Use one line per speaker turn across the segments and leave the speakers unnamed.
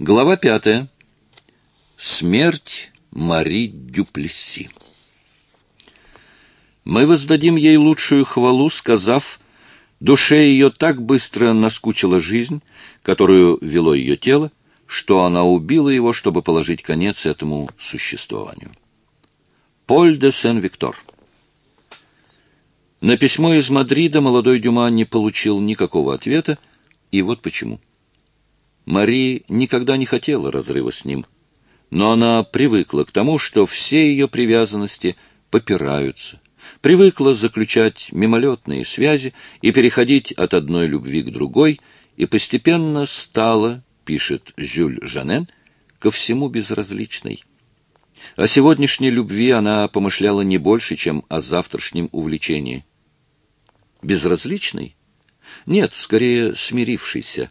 Глава пятая. Смерть Мари Дюплесси. Мы воздадим ей лучшую хвалу, сказав, душе ее так быстро наскучила жизнь, которую вело ее тело, что она убила его, чтобы положить конец этому существованию. Поль де Сен-Виктор На письмо из Мадрида молодой Дюма не получил никакого ответа, и вот почему. Мари никогда не хотела разрыва с ним, но она привыкла к тому, что все ее привязанности попираются, привыкла заключать мимолетные связи и переходить от одной любви к другой, и постепенно стала, пишет Жюль Жанен, ко всему безразличной. О сегодняшней любви она помышляла не больше, чем о завтрашнем увлечении. Безразличной? Нет, скорее смирившейся.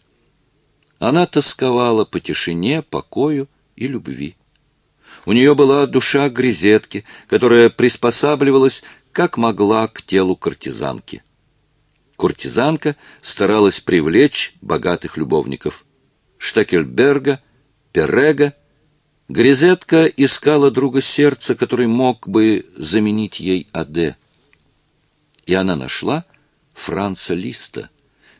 Она тосковала по тишине, покою и любви. У нее была душа грезетки, которая приспосабливалась как могла к телу куртизанки. Куртизанка старалась привлечь богатых любовников. Штекельберга, Перега. Грезетка искала друга сердца, который мог бы заменить ей Аде. И она нашла Франца Листа —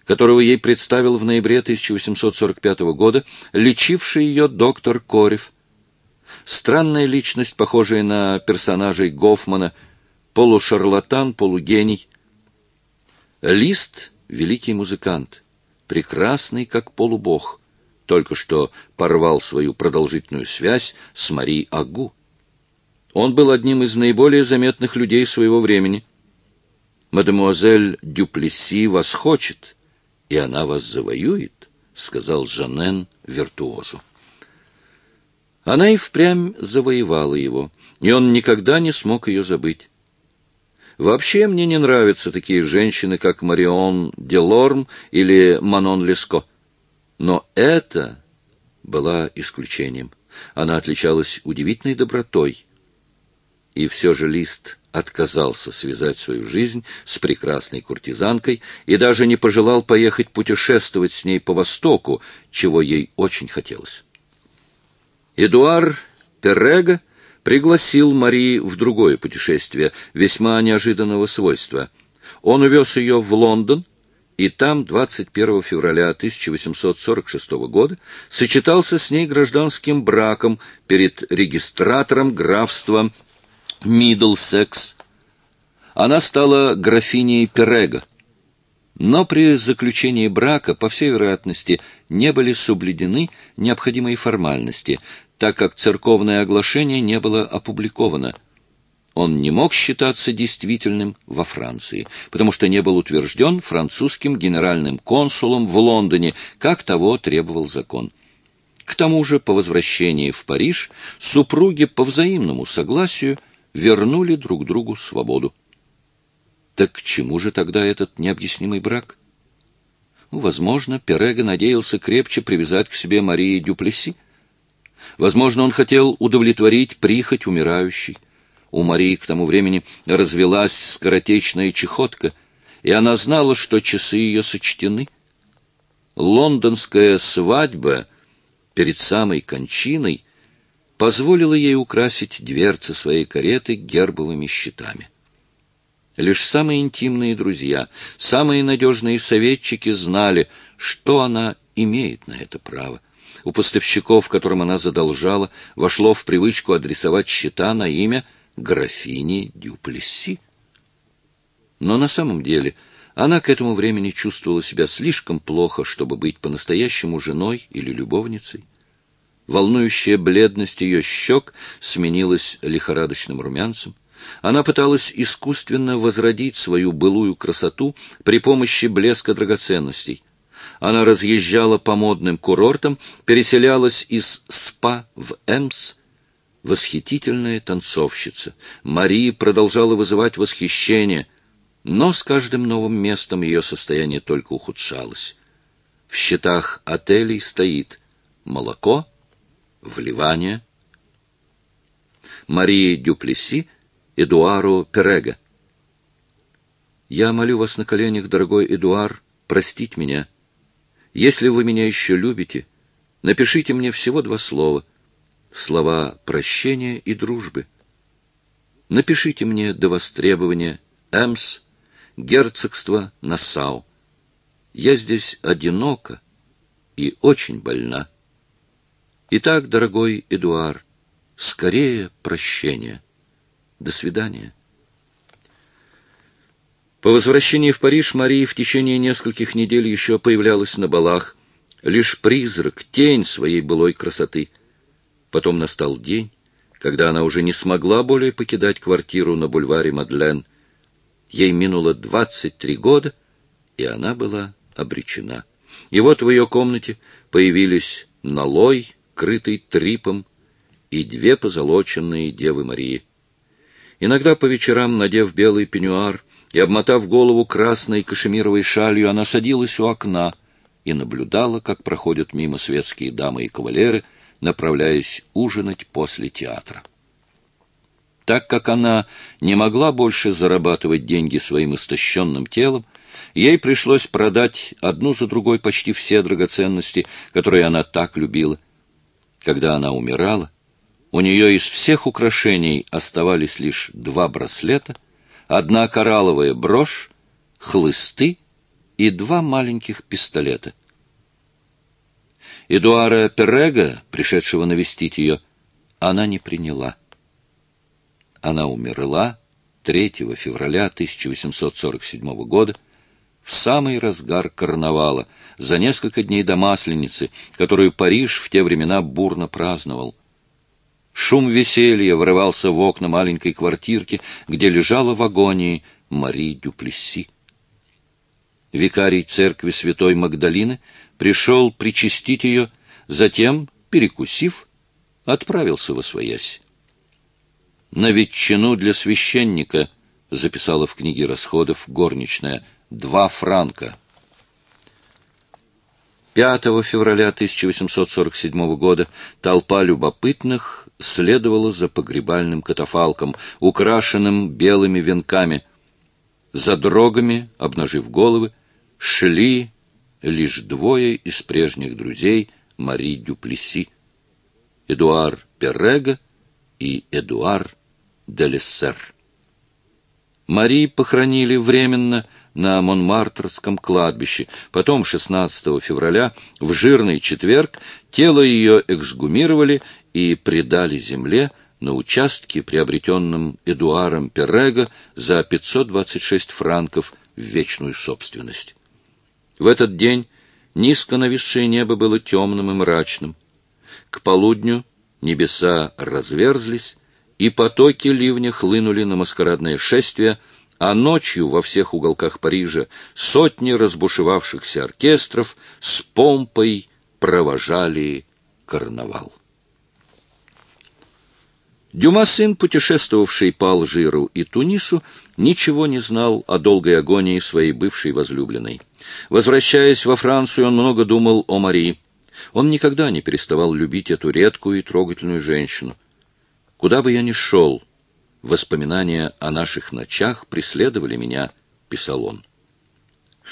которого ей представил в ноябре 1845 года лечивший ее доктор Корев. Странная личность, похожая на персонажей Гофмана, полушарлатан, полугений. Лист — великий музыкант, прекрасный, как полубог, только что порвал свою продолжительную связь с Мари Агу. Он был одним из наиболее заметных людей своего времени. Мадемуазель Дюплесси вас хочет — и она вас завоюет, — сказал Жанен виртуозу. Она и впрямь завоевала его, и он никогда не смог ее забыть. Вообще мне не нравятся такие женщины, как Марион Делорм или Манон Леско. Но это была исключением. Она отличалась удивительной добротой. И все же Лист отказался связать свою жизнь с прекрасной куртизанкой и даже не пожелал поехать путешествовать с ней по Востоку, чего ей очень хотелось. Эдуар Перега пригласил Мари в другое путешествие, весьма неожиданного свойства. Он увез ее в Лондон, и там 21 февраля 1846 года сочетался с ней гражданским браком перед регистратором графства Миддлсекс. Она стала графиней Перега. Но при заключении брака, по всей вероятности, не были соблюдены необходимые формальности, так как церковное оглашение не было опубликовано. Он не мог считаться действительным во Франции, потому что не был утвержден французским генеральным консулом в Лондоне, как того требовал закон. К тому же, по возвращении в Париж, супруги по взаимному согласию вернули друг другу свободу. Так к чему же тогда этот необъяснимый брак? Ну, возможно, Перега надеялся крепче привязать к себе Марии Дюплеси. Возможно, он хотел удовлетворить прихоть умирающей. У Марии к тому времени развелась скоротечная чехотка, и она знала, что часы ее сочтены. Лондонская свадьба перед самой кончиной позволила ей украсить дверцы своей кареты гербовыми щитами. Лишь самые интимные друзья, самые надежные советчики знали, что она имеет на это право. У поставщиков, которым она задолжала, вошло в привычку адресовать счета на имя графини Дюплесси. Но на самом деле она к этому времени чувствовала себя слишком плохо, чтобы быть по-настоящему женой или любовницей. Волнующая бледность ее щек сменилась лихорадочным румянцем. Она пыталась искусственно возродить свою былую красоту при помощи блеска драгоценностей. Она разъезжала по модным курортам, переселялась из СПА в ЭМС. Восхитительная танцовщица. Мария продолжала вызывать восхищение, но с каждым новым местом ее состояние только ухудшалось. В счетах отелей стоит молоко, вливания. Марии Дюплеси, Эдуару Перега. Я молю вас на коленях, дорогой Эдуар, простить меня. Если вы меня еще любите, Напишите мне всего два слова. Слова прощения и дружбы. Напишите мне до востребования Эмс, герцогство Нассау. Я здесь одинока и очень больна. Итак, дорогой Эдуард, скорее прощения. До свидания. По возвращении в Париж Мария в течение нескольких недель еще появлялась на балах, лишь призрак, тень своей былой красоты. Потом настал день, когда она уже не смогла более покидать квартиру на бульваре Мадлен. Ей минуло двадцать три года, и она была обречена. И вот в ее комнате появились налой, крытый трипом, и две позолоченные Девы Марии. Иногда по вечерам, надев белый пеньюар и обмотав голову красной кашемировой шалью, она садилась у окна и наблюдала, как проходят мимо светские дамы и кавалеры, направляясь ужинать после театра. Так как она не могла больше зарабатывать деньги своим истощенным телом, ей пришлось продать одну за другой почти все драгоценности, которые она так любила. Когда она умирала, у нее из всех украшений оставались лишь два браслета, одна коралловая брошь, хлысты и два маленьких пистолета. Эдуара Перега, пришедшего навестить ее, она не приняла. Она умерла 3 февраля 1847 года в самый разгар карнавала, за несколько дней до Масленицы, которую Париж в те времена бурно праздновал. Шум веселья врывался в окна маленькой квартирки, где лежала в агонии Мари Дюплесси. Викарий церкви святой Магдалины пришел причастить ее, затем, перекусив, отправился во своясь. «На ветчину для священника», — записала в книге расходов горничная, — «два франка». 5 февраля 1847 года толпа любопытных следовала за погребальным катафалком, украшенным белыми венками. За дрогами, обнажив головы, шли лишь двое из прежних друзей Мари Дюплеси, Эдуар Перрега и Эдуар Делессер. Мари похоронили временно на Монмартрском кладбище. Потом, 16 февраля, в жирный четверг, тело ее эксгумировали и предали земле на участке, приобретенном Эдуаром Перего за 526 франков в вечную собственность. В этот день низко нависшее небо было темным и мрачным. К полудню небеса разверзлись, и потоки ливня хлынули на маскарадное шествие — а ночью во всех уголках Парижа сотни разбушевавшихся оркестров с помпой провожали карнавал. Дюма, сын, путешествовавший по Алжиру и Тунису, ничего не знал о долгой агонии своей бывшей возлюбленной. Возвращаясь во Францию, он много думал о Марии. Он никогда не переставал любить эту редкую и трогательную женщину. «Куда бы я ни шел, Воспоминания о наших ночах преследовали меня, — писал он.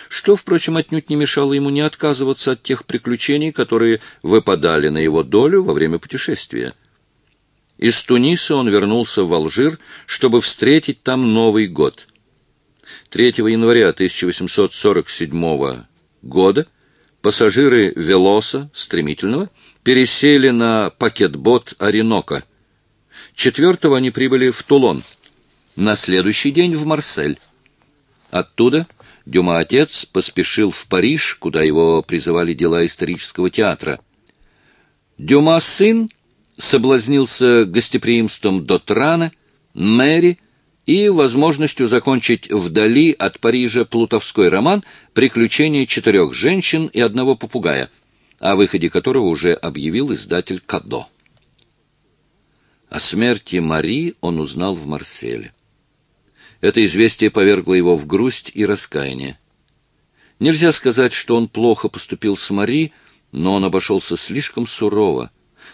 Что, впрочем, отнюдь не мешало ему не отказываться от тех приключений, которые выпадали на его долю во время путешествия. Из Туниса он вернулся в Алжир, чтобы встретить там Новый год. 3 января 1847 года пассажиры «Велоса» стремительного пересели на пакетбот «Оренока», Четвертого они прибыли в Тулон. На следующий день в Марсель. Оттуда Дюма-отец поспешил в Париж, куда его призывали дела исторического театра. Дюма-сын соблазнился гостеприимством Дотрана, Мэри и возможностью закончить вдали от Парижа плутовской роман «Приключения четырех женщин и одного попугая», о выходе которого уже объявил издатель Кадо. О смерти Мари он узнал в Марселе. Это известие повергло его в грусть и раскаяние. Нельзя сказать, что он плохо поступил с Мари, но он обошелся слишком сурово,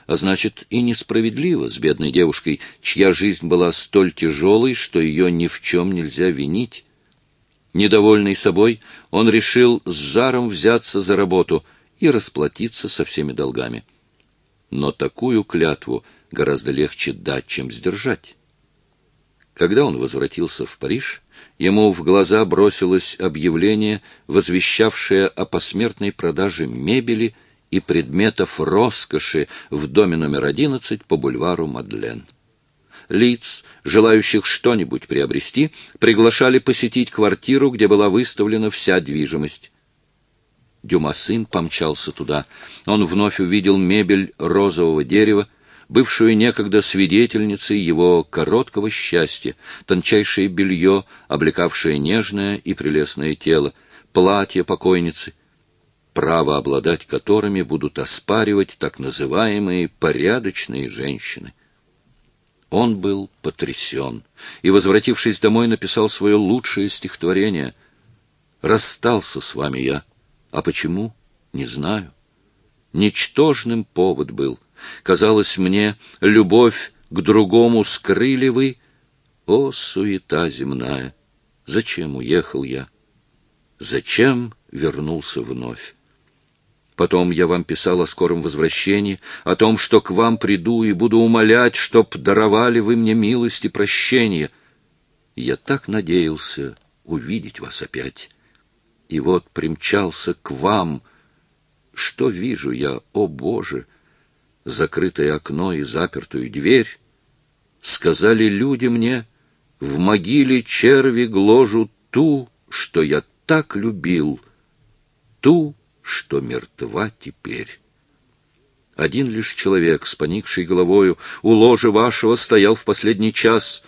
а значит и несправедливо с бедной девушкой, чья жизнь была столь тяжелой, что ее ни в чем нельзя винить. Недовольный собой, он решил с жаром взяться за работу и расплатиться со всеми долгами. Но такую клятву гораздо легче дать, чем сдержать. Когда он возвратился в Париж, ему в глаза бросилось объявление, возвещавшее о посмертной продаже мебели и предметов роскоши в доме номер 11 по бульвару Мадлен. Лиц, желающих что-нибудь приобрести, приглашали посетить квартиру, где была выставлена вся движимость. Дюмасын помчался туда. Он вновь увидел мебель розового дерева, бывшую некогда свидетельницей его короткого счастья, тончайшее белье, облекавшее нежное и прелестное тело, платье покойницы, право обладать которыми будут оспаривать так называемые порядочные женщины. Он был потрясен и, возвратившись домой, написал свое лучшее стихотворение «Расстался с вами я, а почему? Не знаю. Ничтожным повод был — Казалось мне, любовь к другому скрыли вы. О, суета земная! Зачем уехал я? Зачем вернулся вновь? Потом я вам писал о скором возвращении, о том, что к вам приду и буду умолять, чтоб даровали вы мне милость и прощение. Я так надеялся увидеть вас опять. И вот примчался к вам. Что вижу я, о Боже! Закрытое окно и запертую дверь, сказали люди мне, в могиле черви гложут ту, что я так любил, ту, что мертва теперь. Один лишь человек с поникшей головою у ложа вашего стоял в последний час.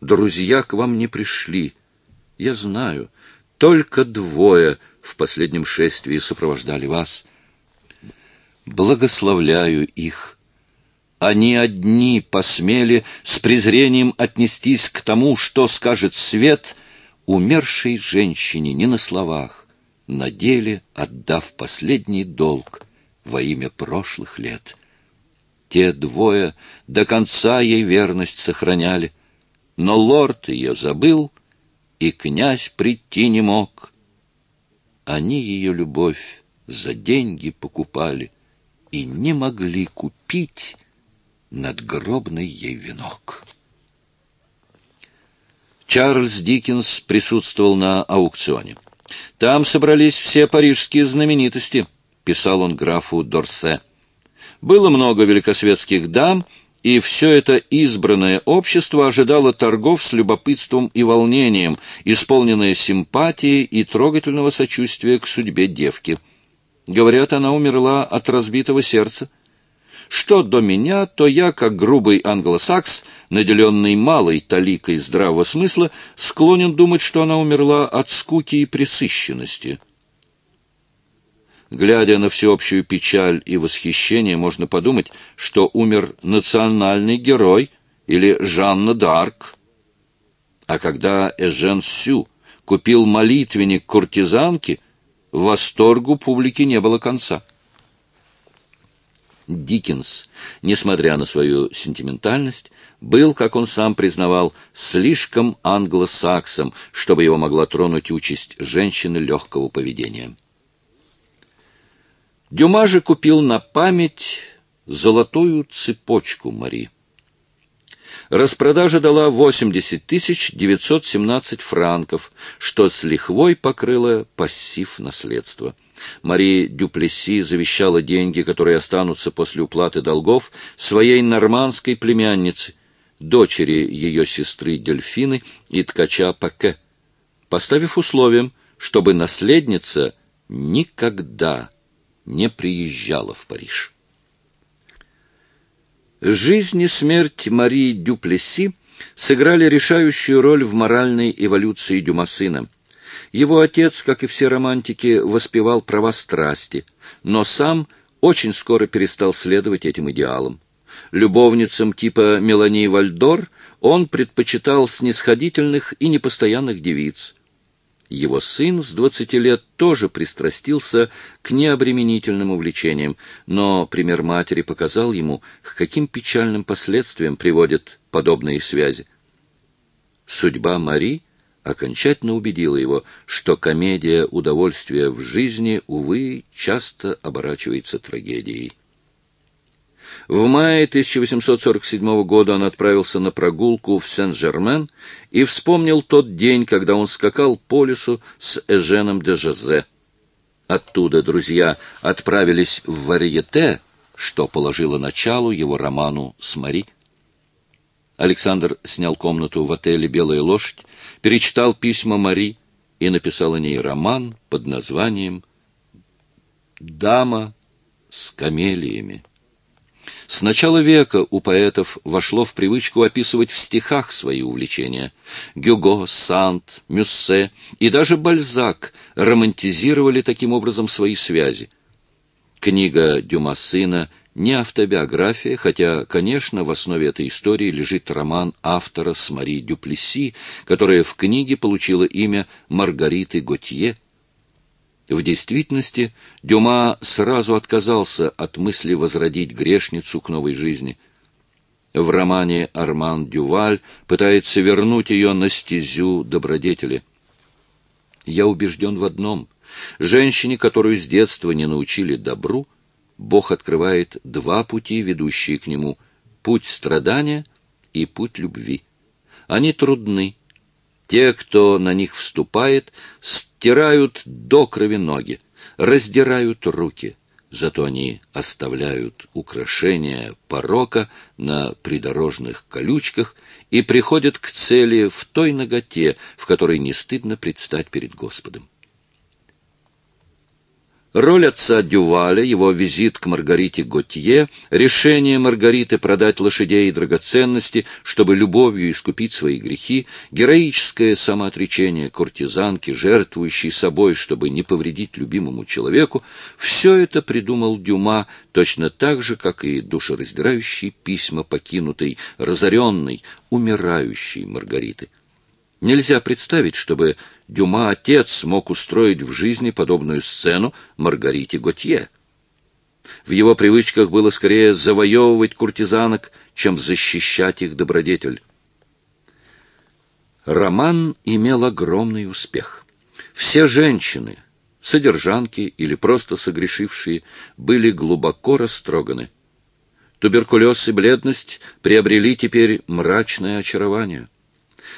Друзья к вам не пришли. Я знаю, только двое в последнем шествии сопровождали вас благословляю их. Они одни посмели с презрением отнестись к тому, что скажет свет умершей женщине не на словах, на деле отдав последний долг во имя прошлых лет. Те двое до конца ей верность сохраняли, но лорд ее забыл, и князь прийти не мог. Они ее любовь за деньги покупали — и не могли купить надгробный ей венок. Чарльз Диккенс присутствовал на аукционе. «Там собрались все парижские знаменитости», — писал он графу Дорсе. «Было много великосветских дам, и все это избранное общество ожидало торгов с любопытством и волнением, исполненное симпатии и трогательного сочувствия к судьбе девки». Говорят, она умерла от разбитого сердца. Что до меня, то я, как грубый англосакс, наделенный малой таликой здравого смысла, склонен думать, что она умерла от скуки и пресыщенности. Глядя на всеобщую печаль и восхищение, можно подумать, что умер национальный герой или Жанна д'Арк. А когда Эжен Сю купил молитвенник куртизанки — Восторгу публики не было конца. Диккенс, несмотря на свою сентиментальность, был, как он сам признавал, слишком англосаксом, чтобы его могла тронуть участь женщины легкого поведения. Дюма же купил на память золотую цепочку Мари. Распродажа дала 80 тысяч 917 франков, что с лихвой покрыло пассив наследства. Мари Дюплесси завещала деньги, которые останутся после уплаты долгов, своей нормандской племяннице, дочери ее сестры Дельфины и ткача Паке, поставив условием, чтобы наследница никогда не приезжала в Париж. Жизнь и смерть Марии Дюплесси сыграли решающую роль в моральной эволюции Дюмасына. Его отец, как и все романтики, воспевал права страсти, но сам очень скоро перестал следовать этим идеалам. Любовницам типа Мелании Вальдор он предпочитал снисходительных и непостоянных девиц. Его сын с двадцати лет тоже пристрастился к необременительным увлечениям, но пример матери показал ему, к каким печальным последствиям приводят подобные связи. Судьба Мари окончательно убедила его, что комедия удовольствия в жизни, увы, часто оборачивается трагедией. В мае 1847 года он отправился на прогулку в Сен-Жермен и вспомнил тот день, когда он скакал по лесу с Эженом де Жозе. Оттуда друзья отправились в Варьете, что положило начало его роману с Мари. Александр снял комнату в отеле «Белая лошадь», перечитал письма Мари и написал о ней роман под названием «Дама с камелиями». С начала века у поэтов вошло в привычку описывать в стихах свои увлечения. Гюго, Сант, Мюссе и даже Бальзак романтизировали таким образом свои связи. Книга Дюма сына не автобиография, хотя, конечно, в основе этой истории лежит роман автора с Мари Дюплеси, которая в книге получила имя Маргариты Готье – в действительности Дюма сразу отказался от мысли возродить грешницу к новой жизни. В романе Арман Дюваль пытается вернуть ее на стезю добродетели. Я убежден в одном. Женщине, которую с детства не научили добру, Бог открывает два пути, ведущие к нему — путь страдания и путь любви. Они трудны, те, кто на них вступает, стирают до крови ноги, раздирают руки, зато они оставляют украшения порока на придорожных колючках и приходят к цели в той ноготе, в которой не стыдно предстать перед Господом. Роль отца Дюваля, его визит к Маргарите Готье, решение Маргариты продать лошадей и драгоценности, чтобы любовью искупить свои грехи, героическое самоотречение куртизанки, жертвующей собой, чтобы не повредить любимому человеку, все это придумал Дюма точно так же, как и душераздирающие письма покинутой, разоренной, умирающей Маргариты. Нельзя представить, чтобы Дюма отец смог устроить в жизни подобную сцену Маргарите Готье. В его привычках было скорее завоевывать куртизанок, чем защищать их добродетель. Роман имел огромный успех. Все женщины, содержанки или просто согрешившие, были глубоко растроганы. Туберкулез и бледность приобрели теперь мрачное очарование.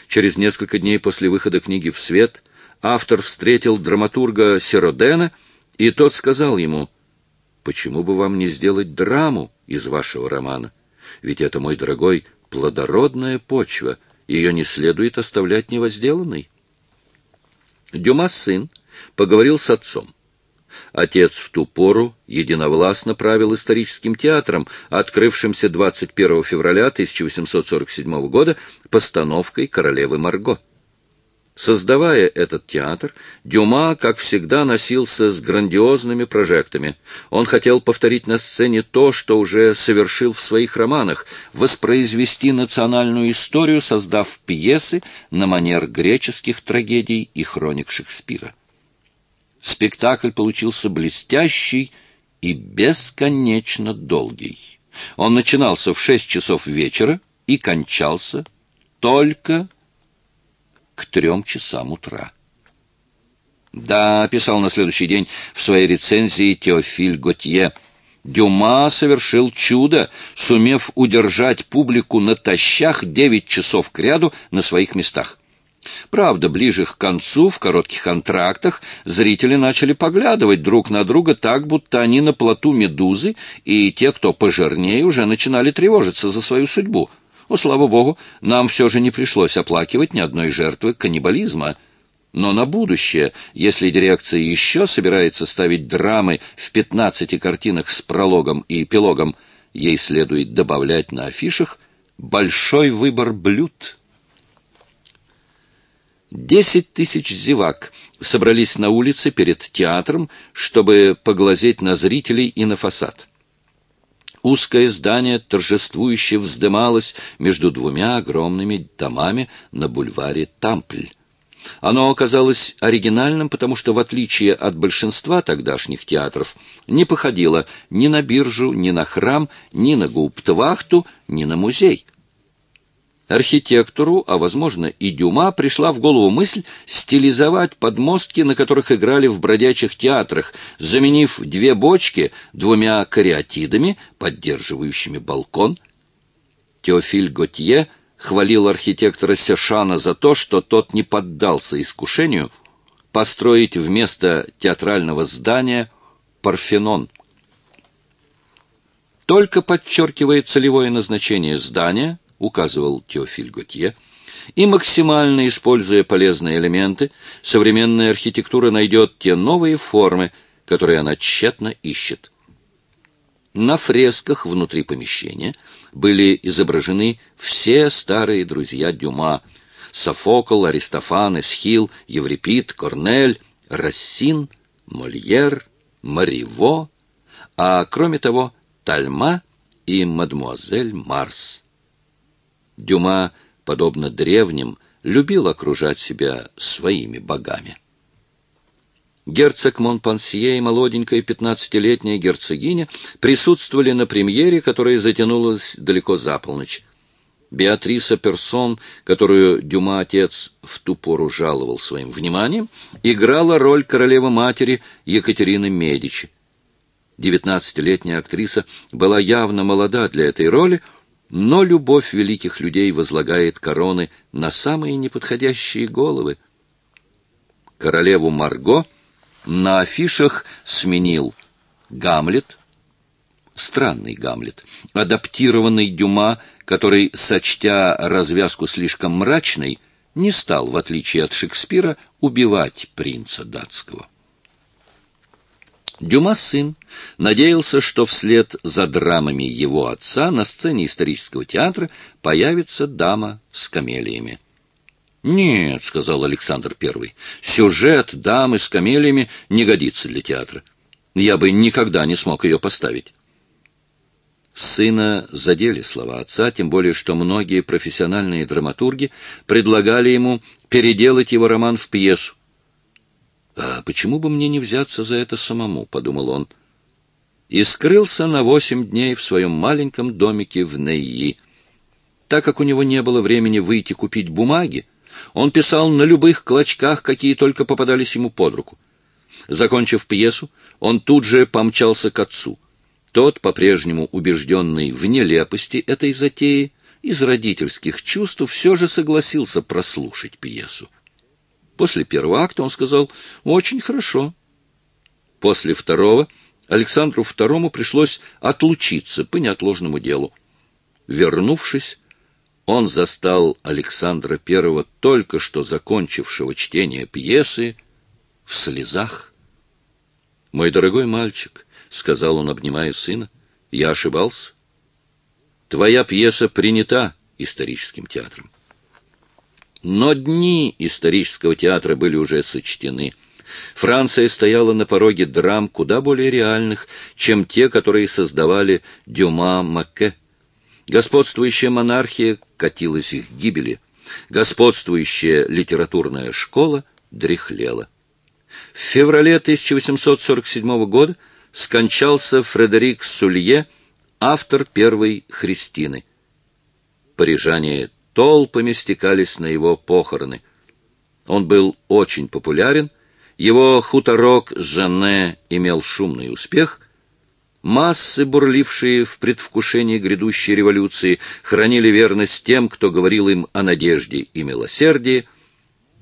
Через несколько дней после выхода книги в свет автор встретил драматурга Сиродена, и тот сказал ему, «Почему бы вам не сделать драму из вашего романа? Ведь это, мой дорогой, плодородная почва, ее не следует оставлять невозделанной». Дюма сын поговорил с отцом. Отец в ту пору единовластно правил историческим театром, открывшимся 21 февраля 1847 года постановкой «Королевы Марго». Создавая этот театр, Дюма, как всегда, носился с грандиозными прожектами. Он хотел повторить на сцене то, что уже совершил в своих романах, воспроизвести национальную историю, создав пьесы на манер греческих трагедий и хроник Шекспира. Спектакль получился блестящий и бесконечно долгий. Он начинался в шесть часов вечера и кончался только к трем часам утра. Да, писал на следующий день в своей рецензии Теофиль Готье, Дюма совершил чудо, сумев удержать публику натощак девять часов кряду на своих местах. Правда, ближе к концу, в коротких антрактах, зрители начали поглядывать друг на друга так, будто они на плоту медузы, и те, кто пожирнее, уже начинали тревожиться за свою судьбу. О, слава богу, нам все же не пришлось оплакивать ни одной жертвы каннибализма. Но на будущее, если дирекция еще собирается ставить драмы в пятнадцати картинах с прологом и эпилогом, ей следует добавлять на афишах большой выбор блюд». Десять тысяч зевак собрались на улице перед театром, чтобы поглазеть на зрителей и на фасад. Узкое здание торжествующе вздымалось между двумя огромными домами на бульваре Тампль. Оно оказалось оригинальным, потому что, в отличие от большинства тогдашних театров, не походило ни на биржу, ни на храм, ни на гауптвахту, ни на музей. Архитектору, а, возможно, и Дюма, пришла в голову мысль стилизовать подмостки, на которых играли в бродячих театрах, заменив две бочки двумя кариатидами, поддерживающими балкон. Теофиль Готье хвалил архитектора Сешана за то, что тот не поддался искушению построить вместо театрального здания Парфенон. Только подчеркивая целевое назначение здания, указывал Теофиль Готье, и максимально используя полезные элементы, современная архитектура найдет те новые формы, которые она тщетно ищет. На фресках внутри помещения были изображены все старые друзья Дюма – Софокл, Аристофан, Эсхил, Еврипид, Корнель, Рассин, Мольер, Мариво, а кроме того Тальма и мадмуазель Марс. Дюма, подобно древним, любил окружать себя своими богами. Герцог Монпансье и молоденькая пятнадцатилетняя герцогиня присутствовали на премьере, которая затянулась далеко за полночь. Беатриса Персон, которую Дюма отец в ту пору жаловал своим вниманием, играла роль королевы-матери Екатерины Медичи. Девятнадцатилетняя актриса была явно молода для этой роли, но любовь великих людей возлагает короны на самые неподходящие головы. Королеву Марго на афишах сменил Гамлет, странный Гамлет, адаптированный Дюма, который, сочтя развязку слишком мрачной, не стал, в отличие от Шекспира, убивать принца датского. Дюма сын надеялся, что вслед за драмами его отца на сцене исторического театра появится дама с камелиями. «Нет», — сказал Александр I, — «сюжет дамы с камелиями не годится для театра. Я бы никогда не смог ее поставить». Сына задели слова отца, тем более, что многие профессиональные драматурги предлагали ему переделать его роман в пьесу, «А почему бы мне не взяться за это самому?» — подумал он. И скрылся на восемь дней в своем маленьком домике в Нейи. Так как у него не было времени выйти купить бумаги, он писал на любых клочках, какие только попадались ему под руку. Закончив пьесу, он тут же помчался к отцу. Тот, по-прежнему убежденный в нелепости этой затеи, из родительских чувств все же согласился прослушать пьесу. После первого акта он сказал «очень хорошо». После второго Александру II пришлось отлучиться по неотложному делу. Вернувшись, он застал Александра I, только что закончившего чтение пьесы, в слезах. «Мой дорогой мальчик», — сказал он, обнимая сына, — «я ошибался. Твоя пьеса принята историческим театром. Но дни исторического театра были уже сочтены. Франция стояла на пороге драм куда более реальных, чем те, которые создавали Дюма Макке. Господствующая монархия катилась их гибели. Господствующая литературная школа дряхлела. В феврале 1847 года скончался Фредерик Сулье, автор первой «Христины». Парижане толпами стекались на его похороны. Он был очень популярен, его хуторок Жанне имел шумный успех, массы, бурлившие в предвкушении грядущей революции, хранили верность тем, кто говорил им о надежде и милосердии,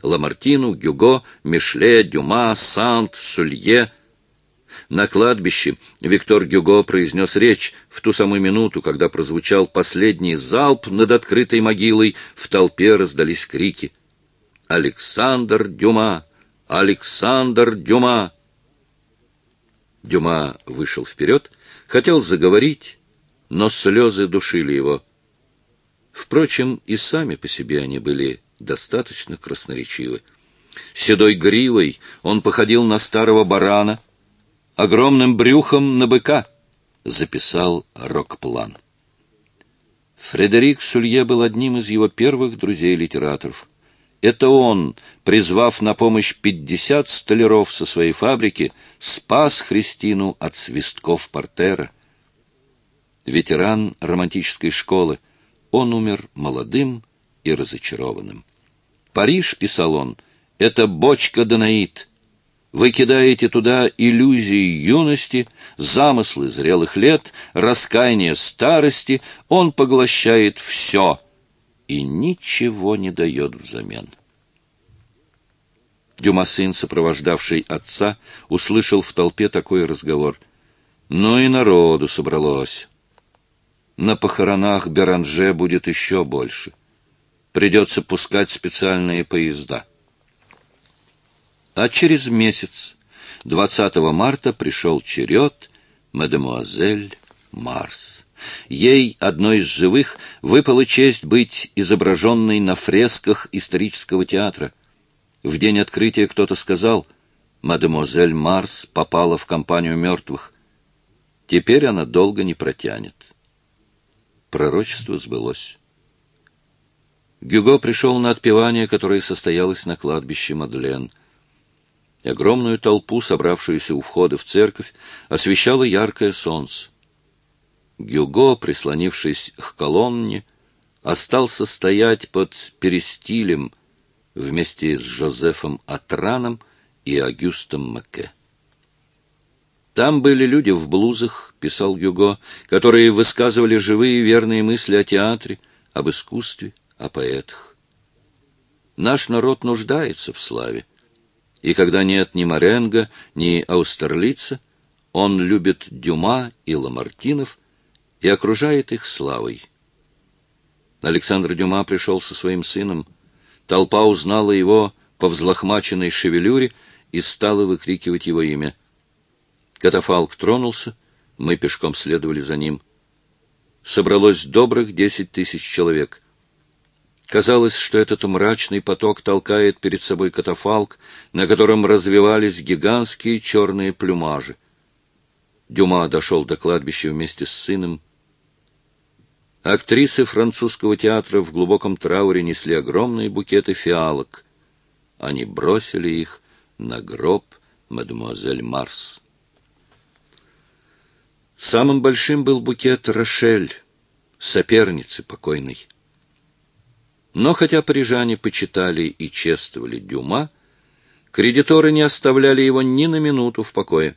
Ламартину, Гюго, Мишле, Дюма, Сант, Сулье — на кладбище Виктор Гюго произнес речь в ту самую минуту, когда прозвучал последний залп над открытой могилой, в толпе раздались крики. «Александр Дюма! Александр Дюма!» Дюма вышел вперед, хотел заговорить, но слезы душили его. Впрочем, и сами по себе они были достаточно красноречивы. Седой гривой он походил на старого барана — огромным брюхом на быка, записал Рокплан. Фредерик Сулье был одним из его первых друзей-литераторов. Это он, призвав на помощь пятьдесят столяров со своей фабрики, спас Христину от свистков портера. Ветеран романтической школы, он умер молодым и разочарованным. «Париж», — писал он, — «это бочка Данаид». Вы кидаете туда иллюзии юности, замыслы зрелых лет, раскаяние старости, он поглощает все и ничего не дает взамен. Дюма сын, сопровождавший отца, услышал в толпе такой разговор. Ну и народу собралось. На похоронах Беранже будет еще больше. Придется пускать специальные поезда. А через месяц, 20 марта, пришел черед мадемуазель Марс. Ей, одной из живых, выпала честь быть изображенной на фресках исторического театра. В день открытия кто-то сказал, «Мадемуазель Марс попала в компанию мертвых. Теперь она долго не протянет». Пророчество сбылось. Гюго пришел на отпевание, которое состоялось на кладбище Мадлен — Огромную толпу, собравшуюся у входа в церковь, освещало яркое солнце. Гюго, прислонившись к колонне, остался стоять под перестилем вместе с Жозефом Атраном и Агюстом Маке. Там были люди в блузах, писал Гюго, которые высказывали живые верные мысли о театре, об искусстве, о поэтах. Наш народ нуждается в славе. И когда нет ни Маренго, ни Аустерлица, он любит Дюма и Ламартинов и окружает их славой. Александр Дюма пришел со своим сыном. Толпа узнала его по взлохмаченной шевелюре и стала выкрикивать его имя. Катафалк тронулся, мы пешком следовали за ним. Собралось добрых десять тысяч человек — Казалось, что этот мрачный поток толкает перед собой катафалк, на котором развивались гигантские черные плюмажи. Дюма дошел до кладбища вместе с сыном. Актрисы французского театра в глубоком трауре несли огромные букеты фиалок. Они бросили их на гроб мадемуазель Марс. Самым большим был букет Рошель, соперницы покойной. Но хотя парижане почитали и чествовали Дюма, кредиторы не оставляли его ни на минуту в покое.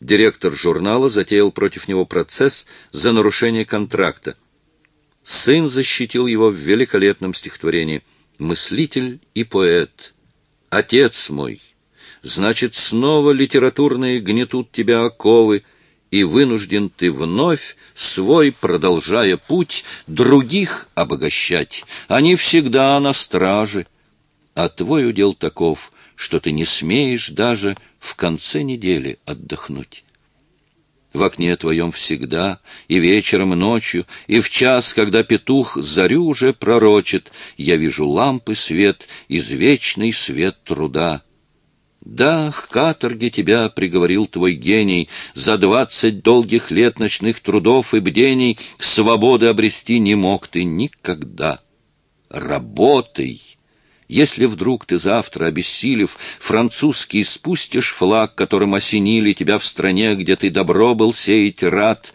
Директор журнала затеял против него процесс за нарушение контракта. Сын защитил его в великолепном стихотворении «Мыслитель и поэт, отец мой, значит, снова литературные гнетут тебя оковы, и вынужден ты вновь свой, продолжая путь, других обогащать. Они всегда на страже. А твой удел таков, что ты не смеешь даже в конце недели отдохнуть. В окне твоем всегда, и вечером, и ночью, и в час, когда петух зарю уже пророчит, я вижу лампы свет, извечный свет труда. Да, к каторге тебя приговорил твой гений, за двадцать долгих лет ночных трудов и бдений свободы обрести не мог ты никогда. Работай! Если вдруг ты завтра, обессилев, французский спустишь флаг, которым осенили тебя в стране, где ты добро был сеять рад,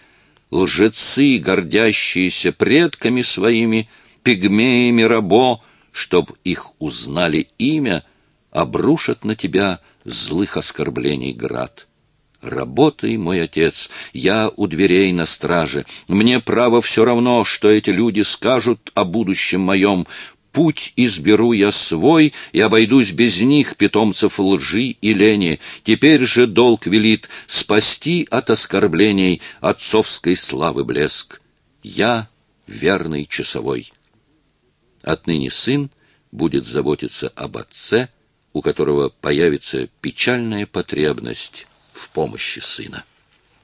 лжецы, гордящиеся предками своими, пигмеями рабо, чтоб их узнали имя — обрушат на тебя злых оскорблений град. Работай, мой отец, я у дверей на страже. Мне право все равно, что эти люди скажут о будущем моем. Путь изберу я свой и обойдусь без них, питомцев лжи и лени. Теперь же долг велит спасти от оскорблений отцовской славы блеск. Я верный часовой. Отныне сын будет заботиться об отце, у которого появится печальная потребность в помощи сына.